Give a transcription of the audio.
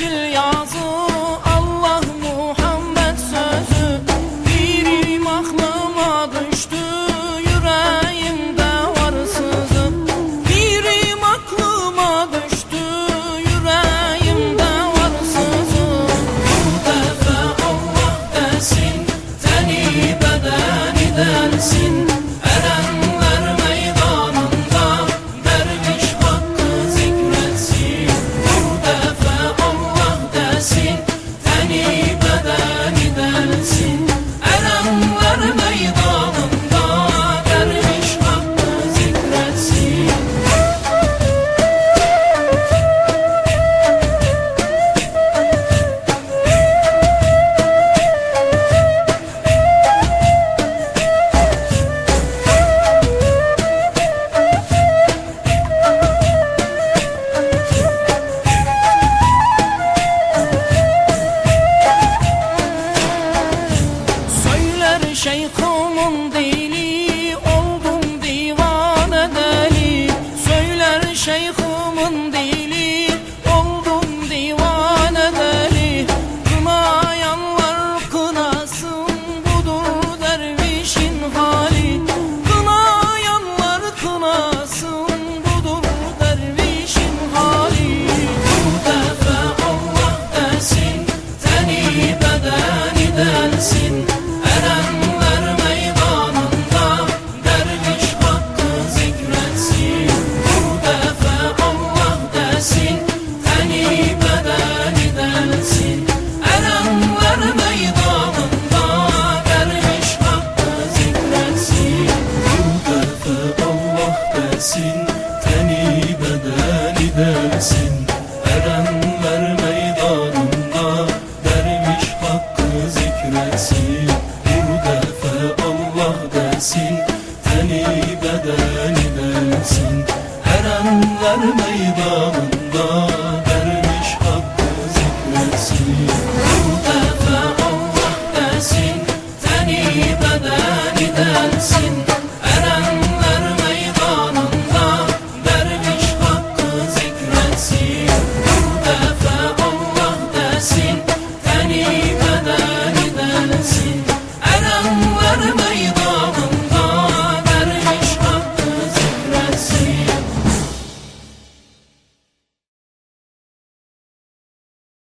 yeşil yazı Allah Muhammed sözü. Dirim aklıma düştü yüreğimde var sızı. Dirim aklıma düştü yüreğimde var sızı. Bu defa Allah dersin Teni bedeni dersin. Bedeni bensin Teni bedeni bensin Her anlar meydanında Derviş hakkı zikretsin.